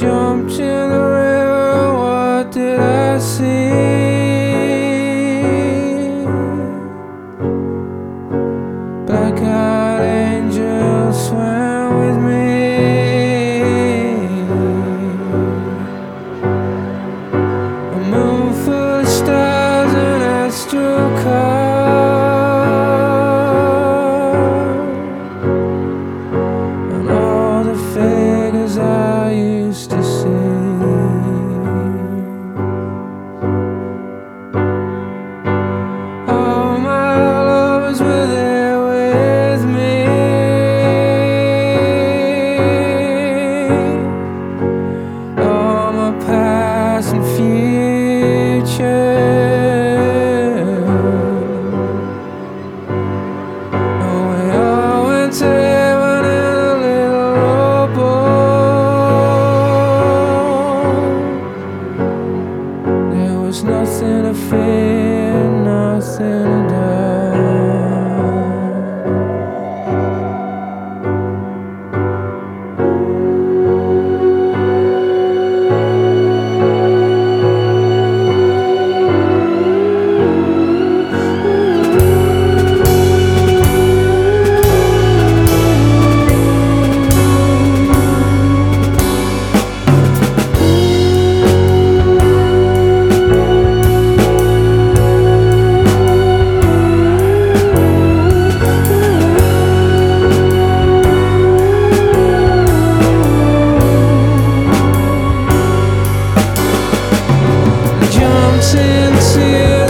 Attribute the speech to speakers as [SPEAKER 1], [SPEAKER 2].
[SPEAKER 1] jumped in the river, what did I see? There's nothing to fear, nothing to die. sincere